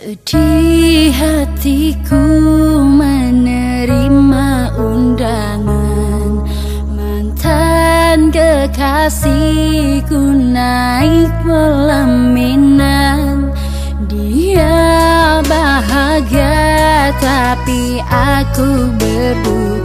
Sedih hatiku menerima undangan. Mantan kekasihku naik pelaminan Dia bahagia tapi aku berduka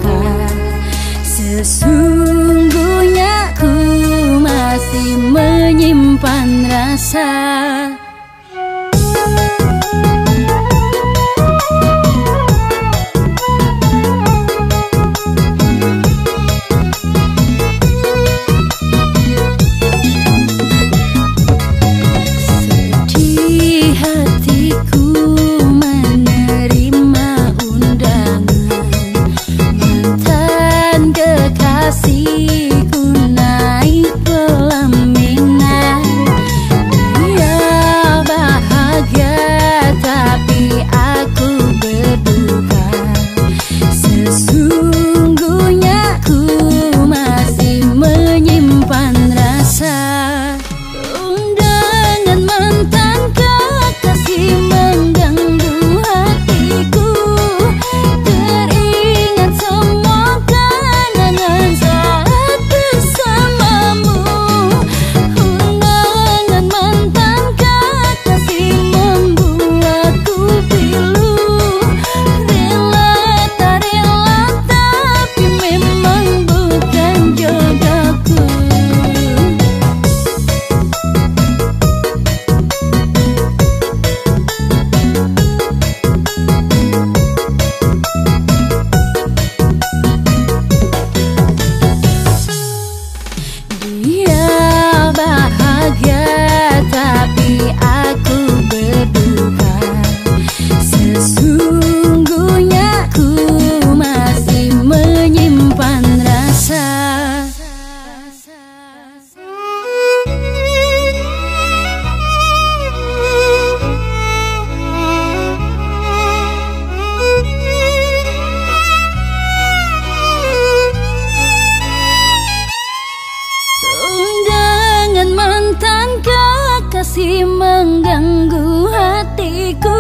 masih mengganggu hatiku.